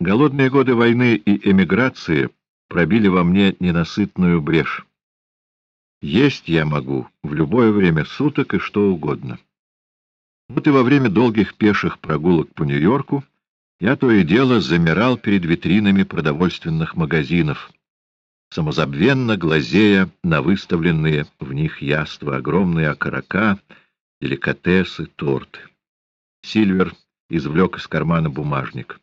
Голодные годы войны и эмиграции пробили во мне ненасытную брешь. Есть я могу в любое время суток и что угодно. Вот и во время долгих пеших прогулок по Нью-Йорку я то и дело замирал перед витринами продовольственных магазинов, самозабвенно глазея на выставленные в них яства, огромные окорока, деликатесы, торты. Сильвер извлек из кармана бумажник.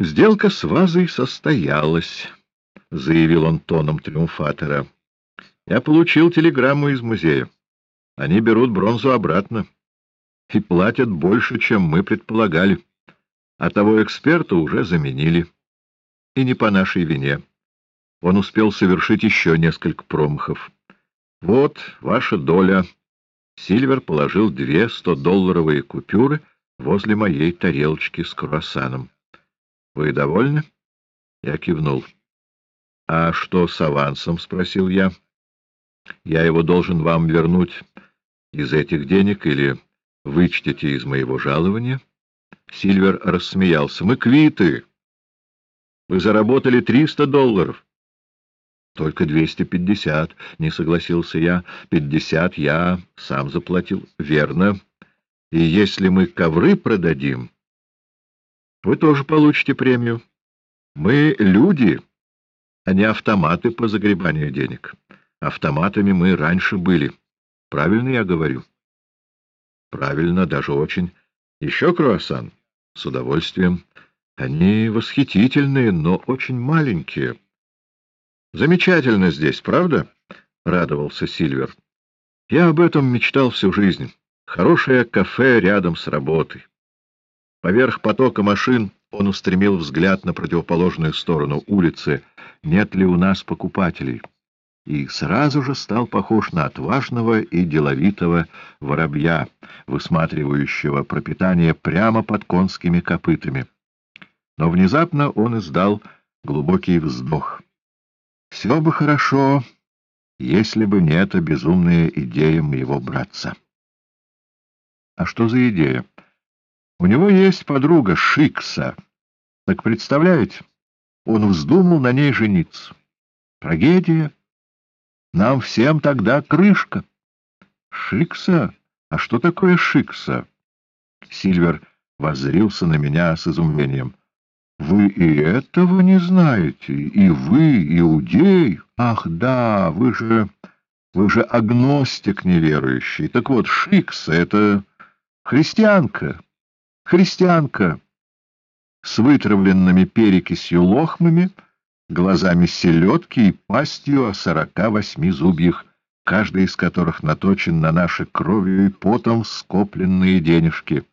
«Сделка с вазой состоялась», — заявил он тоном триумфатора. «Я получил телеграмму из музея. Они берут бронзу обратно и платят больше, чем мы предполагали. А того эксперта уже заменили. И не по нашей вине. Он успел совершить еще несколько промахов. Вот ваша доля. Сильвер положил две сто-долларовые купюры возле моей тарелочки с круассаном. — Вы довольны? Я кивнул. — А что с авансом? — спросил я. — Я его должен вам вернуть из этих денег или вычтете из моего жалования? Сильвер рассмеялся. — Мы квиты. Вы заработали триста долларов. — Только двести пятьдесят, — не согласился я. — Пятьдесят я сам заплатил. — Верно. И если мы ковры продадим, вы тоже получите премию. Мы люди, а не автоматы по загребанию денег. Автоматами мы раньше были. — Правильно я говорю? Правильно, даже очень. Еще круассан? С удовольствием. Они восхитительные, но очень маленькие. Замечательно здесь, правда? Радовался Сильвер. Я об этом мечтал всю жизнь. Хорошее кафе рядом с работой. Поверх потока машин он устремил взгляд на противоположную сторону улицы. Нет ли у нас покупателей? и сразу же стал похож на отважного и деловитого воробья, высматривающего пропитание прямо под конскими копытами. Но внезапно он издал глубокий вздох. «Все бы хорошо, если бы не эта безумная идея моего братца». «А что за идея?» «У него есть подруга Шикса. Так представляете, он вздумал на ней жениться. Трагедия». Нам всем тогда крышка. Шикса? А что такое Шикса? Сильвер воззрился на меня с изумлением. Вы и этого не знаете? И вы, иудей? Ах, да, вы же... Вы же агностик неверующий. Так вот, Шикса — это христианка. Христианка с вытравленными перекисью лохмами — глазами селедки и пастью о сорока восьми зубьях, каждый из которых наточен на наши кровью и потом скопленные денежки.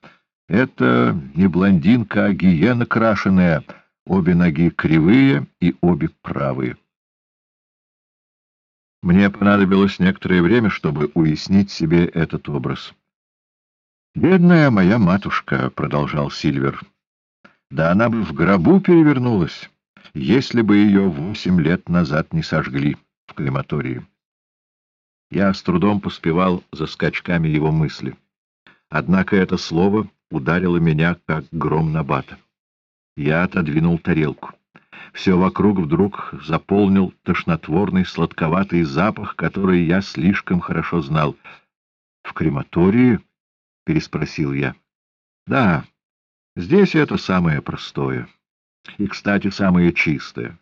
Это не блондинка, а гиена крашеная, обе ноги кривые и обе правые. Мне понадобилось некоторое время, чтобы уяснить себе этот образ. «Бедная моя матушка», — продолжал Сильвер, — «да она бы в гробу перевернулась» если бы ее восемь лет назад не сожгли в крематории. Я с трудом поспевал за скачками его мысли. Однако это слово ударило меня, как гром на бата. Я отодвинул тарелку. Все вокруг вдруг заполнил тошнотворный сладковатый запах, который я слишком хорошо знал. — В крематории? — переспросил я. — Да, здесь это самое простое. И, кстати, самая чистая.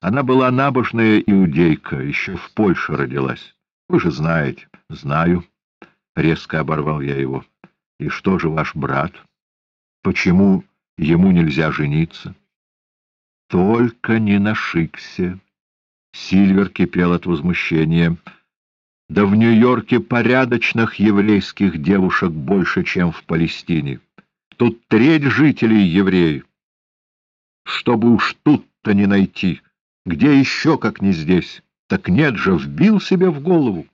Она была набожная иудейка, еще в Польше родилась. Вы же знаете. Знаю. Резко оборвал я его. И что же ваш брат? Почему ему нельзя жениться? Только не на Шиксе. Сильвер кипел от возмущения. Да в Нью-Йорке порядочных еврейских девушек больше, чем в Палестине. Тут треть жителей евреев чтобы уж тут-то не найти. Где еще, как не здесь? Так нет же, вбил себе в голову.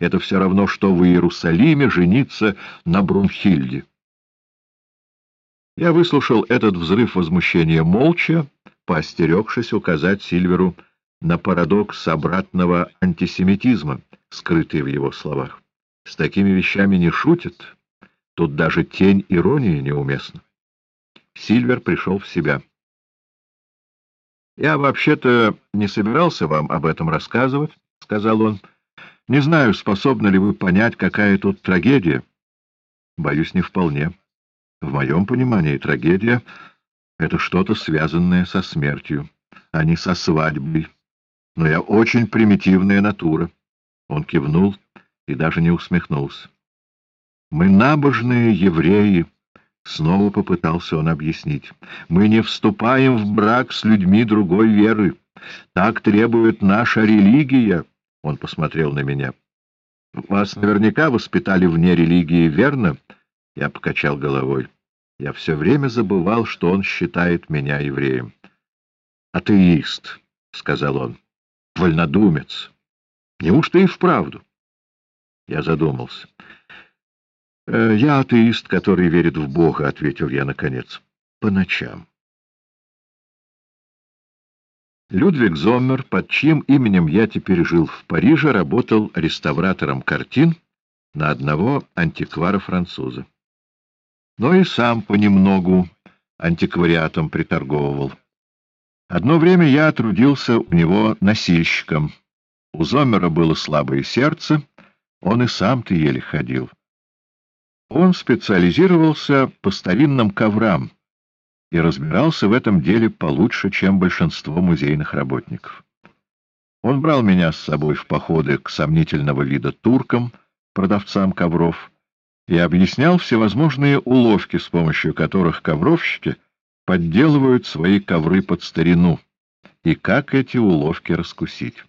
Это все равно, что в Иерусалиме жениться на Брунхильде. Я выслушал этот взрыв возмущения молча, поостерегшись указать Сильверу на парадокс обратного антисемитизма, скрытый в его словах. С такими вещами не шутят. Тут даже тень иронии неуместна. Сильвер пришел в себя. «Я вообще-то не собирался вам об этом рассказывать», — сказал он. «Не знаю, способны ли вы понять, какая тут трагедия». «Боюсь, не вполне. В моем понимании трагедия — это что-то связанное со смертью, а не со свадьбой. Но я очень примитивная натура». Он кивнул и даже не усмехнулся. «Мы набожные евреи», — снова попытался он объяснить. «Мы не вступаем в брак с людьми другой веры. Так требует наша религия». Он посмотрел на меня. «Вас наверняка воспитали вне религии, верно?» Я покачал головой. Я все время забывал, что он считает меня евреем. «Атеист», — сказал он, — «вольнодумец». Неужто и вправду? Я задумался. «Э, «Я атеист, который верит в Бога», — ответил я наконец. «По ночам». Людвиг Зоммер, под чьим именем я теперь жил в Париже, работал реставратором картин на одного антиквара-француза. Но и сам понемногу антиквариатом приторговывал. Одно время я трудился у него носильщиком — у Зомера было слабое сердце, он и сам-то еле ходил. Он специализировался по старинным коврам и разбирался в этом деле получше, чем большинство музейных работников. Он брал меня с собой в походы к сомнительного вида туркам, продавцам ковров, и объяснял всевозможные уловки, с помощью которых ковровщики подделывают свои ковры под старину, и как эти уловки раскусить.